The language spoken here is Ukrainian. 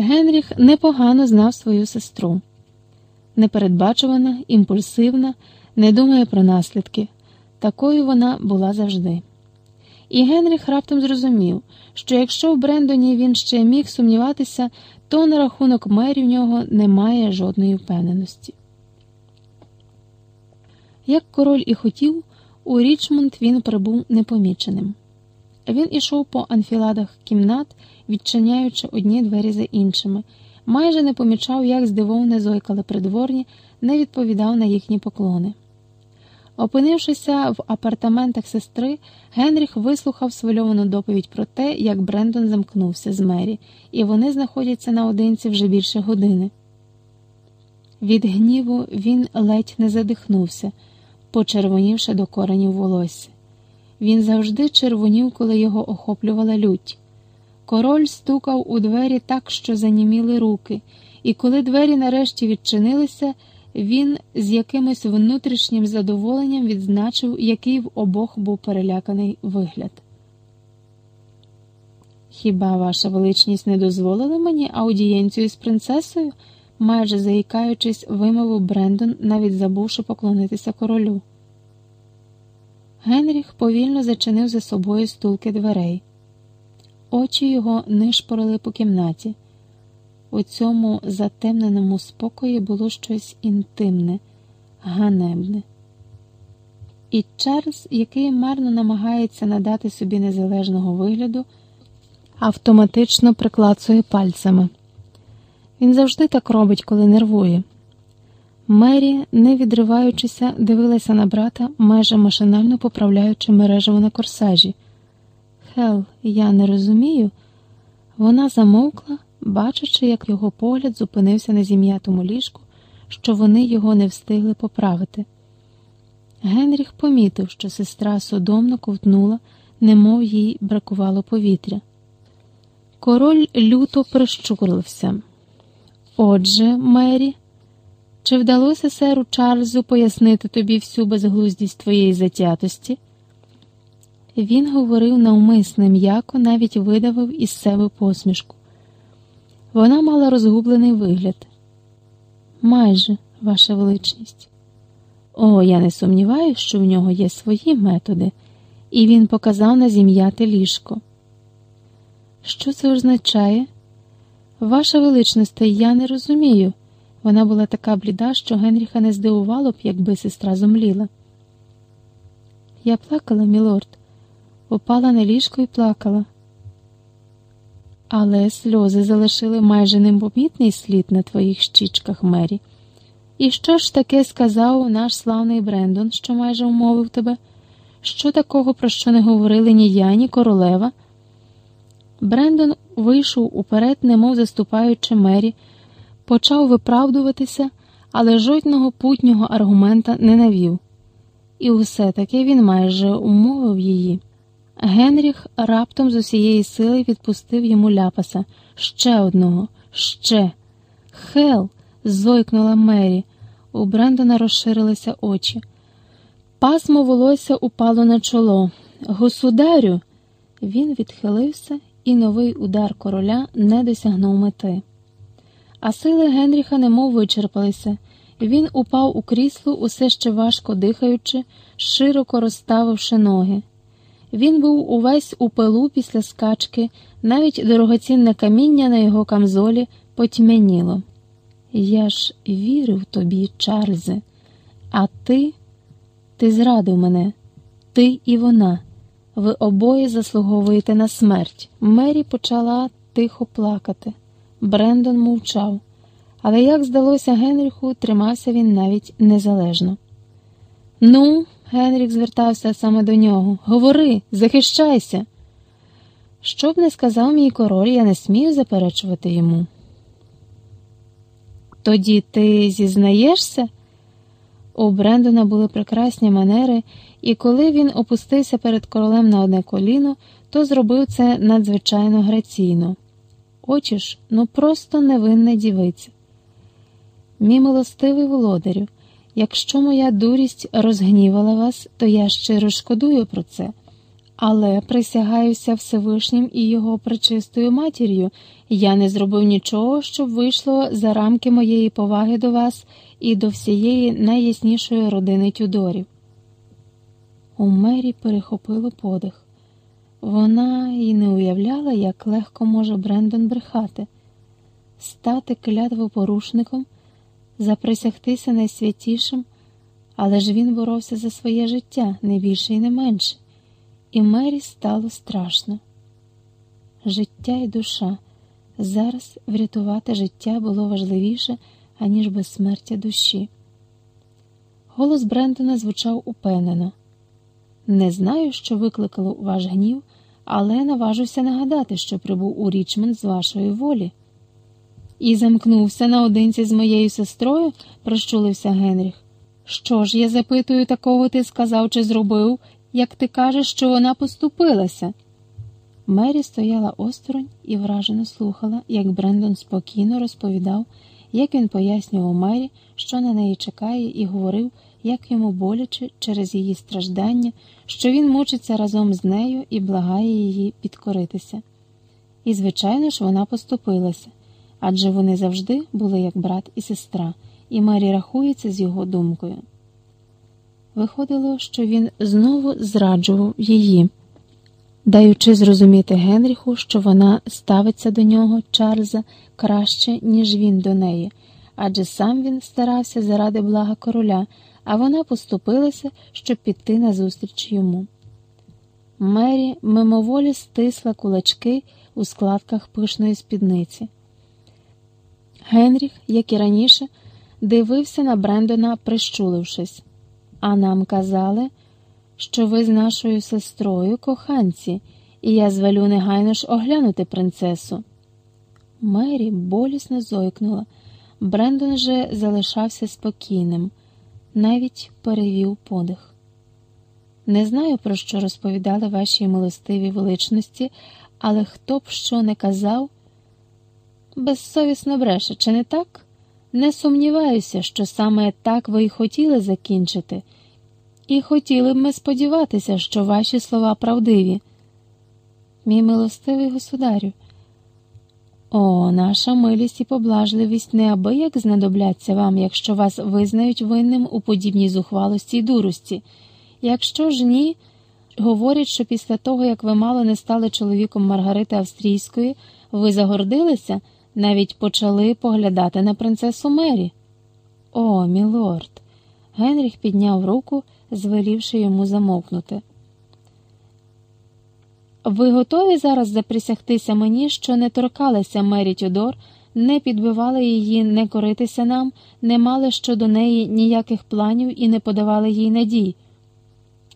Генріх непогано знав свою сестру. Непередбачувана, імпульсивна, не думає про наслідки. Такою вона була завжди. І Генріх раптом зрозумів, що якщо в Брендоні він ще міг сумніватися, то на рахунок мері в нього немає жодної впевненості. Як король і хотів, у Річмонд він прибув непоміченим. Він ішов по анфіладах кімнат, відчиняючи одні двері за іншими, майже не помічав, як здивоване зойкали придворні, не відповідав на їхні поклони. Опинившися в апартаментах сестри, Генріх вислухав свильовану доповідь про те, як Брендон замкнувся з Мері, і вони знаходяться наодинці вже більше години. Від гніву він ледь не задихнувся, почервонівши до коренів волосся. Він завжди червонів, коли його охоплювала лють. Король стукав у двері так, що заніміли руки, і коли двері нарешті відчинилися, він з якимось внутрішнім задоволенням відзначив, який в обох був переляканий вигляд. Хіба ваша величність не дозволила мені аудієнцію з принцесою? майже заїкаючись, вимовив Брендон, навіть забувши поклонитися королю. Генріх повільно зачинив за собою стулки дверей. Очі його нишпорили по кімнаті. У цьому затемненому спокої було щось інтимне, ганебне. І Чарльз, який марно намагається надати собі незалежного вигляду, автоматично приклацує пальцями. Він завжди так робить, коли нервує. Мері, не відриваючися, дивилася на брата, майже машинально поправляючи мережево на корсажі. Хел, я не розумію. Вона замовкла, бачачи, як його погляд зупинився на зім'ятому ліжку, що вони його не встигли поправити. Генріх помітив, що сестра содомно ковтнула, немов їй бракувало повітря. Король люто прищурлився. Отже, Мері. Чи вдалося серу Чарльзу пояснити тобі всю безглуздість твоєї затятості? Він говорив навмисне м'яко, навіть видавив із себе посмішку. Вона мала розгублений вигляд. Майже, ваша величність. О, я не сумніваюся, що в нього є свої методи, і він показав на зім'яте ліжко. Що це означає? Ваша величність, я не розумію. Вона була така бліда, що Генріха не здивувало б, якби сестра зомліла. Я плакала, мілорд, упала на ліжко і плакала. Але сльози залишили майже непомітний слід на твоїх щічках, Мері. І що ж таке сказав наш славний Брендон, що майже умовив тебе? Що такого, про що не говорили ні я, ні королева? Брендон вийшов уперед, немов заступаючи Мері почав виправдуватися, але жодного путнього аргумента не навів. І все таки він майже умовив її. Генріх раптом з усієї сили відпустив йому ляпаса ще одного, ще. Хел. зойкнула Мері. У Брендона розширилися очі. Пасмо волосся упало на чоло. Государю. Він відхилився, і новий удар короля не досягнув мети а сили Генріха немов вичерпалися, він упав у крісло, усе ще важко дихаючи, широко розставивши ноги. Він був увесь у пилу після скачки, навіть дорогоцінне каміння на його камзолі потьмяніло. Я ж вірив тобі, Чарльзе, а ти, ти зрадив мене, ти і вона. Ви обоє заслуговуєте на смерть. Мері почала тихо плакати. Брендон мовчав, але, як здалося Генріху, тримався він навіть незалежно. Ну, Генріх звертався саме до нього. Говори, захищайся. Що б не сказав мій король, я не смію заперечувати йому. Тоді ти зізнаєшся? У Брендона були прекрасні манери, і коли він опустився перед королем на одне коліно, то зробив це надзвичайно граційно. Ж, ну просто невинна дівиця. Мій милостивий володарю, якщо моя дурість розгнівала вас, то я щиро шкодую про це. Але присягаюся Всевишнім і його пречистою матір'ю, я не зробив нічого, щоб вийшло за рамки моєї поваги до вас і до всієї найяснішої родини Тюдорів. У мері перехопило подих. Вона й не уявляла, як легко може Брендон брехати, стати клятвопорушником, заприсягтися найсвятішим, але ж він боровся за своє життя не більше і не менше, і Мері стало страшно. Життя і душа. Зараз врятувати життя було важливіше, аніж безсмертя душі. Голос Брендона звучав упевнено. Не знаю, що викликало ваш гнів, але наважуся нагадати, що прибув у Річмонд з вашої волі. І замкнувся наодинці з моєю сестрою, прощулився Генріх. Що ж, я запитую, такого ти сказав чи зробив, як ти кажеш, що вона поступилася? Мері стояла осторонь і вражено слухала, як Брендон спокійно розповідав, як він пояснював Мері, що на неї чекає, і говорив, як йому боляче через її страждання, що він мучиться разом з нею і благає її підкоритися. І, звичайно ж, вона поступилася адже вони завжди були як брат і сестра, і Мері рахується з його думкою. Виходило, що він знову зраджував її даючи зрозуміти Генріху, що вона ставиться до нього, Чарльза, краще, ніж він до неї, адже сам він старався заради блага короля, а вона поступилася, щоб піти назустріч йому. Мері мимоволі стисла кулачки у складках пишної спідниці. Генріх, як і раніше, дивився на Брендона, прищулившись, а нам казали що ви з нашою сестрою коханці, і я звелю негайно ж оглянути принцесу. Мері болісно зойкнула. Брендон же залишався спокійним, навіть перевів подих. Не знаю, про що розповідали ваші милостиві величності, але хто б що не казав, безсовісно бреше, чи не так? Не сумніваюся, що саме так ви й хотіли закінчити. І хотіли б ми сподіватися, що ваші слова правдиві. Мій милостивий государю, о, наша милість і поблажливість неабияк знадобляться вам, якщо вас визнають винним у подібній зухвалості й дурості. Якщо ж ні, говорять, що після того, як ви мало не стали чоловіком Маргарити Австрійської, ви загордилися, навіть почали поглядати на принцесу Мері. О, мілорд! Генріх підняв руку звелівши йому замовкнути. Ви готові зараз заприсягтися мені, що не торкалися Мері Тюдор, не підбивали її не коритися нам, не мали щодо неї ніяких планів і не подавали їй надій.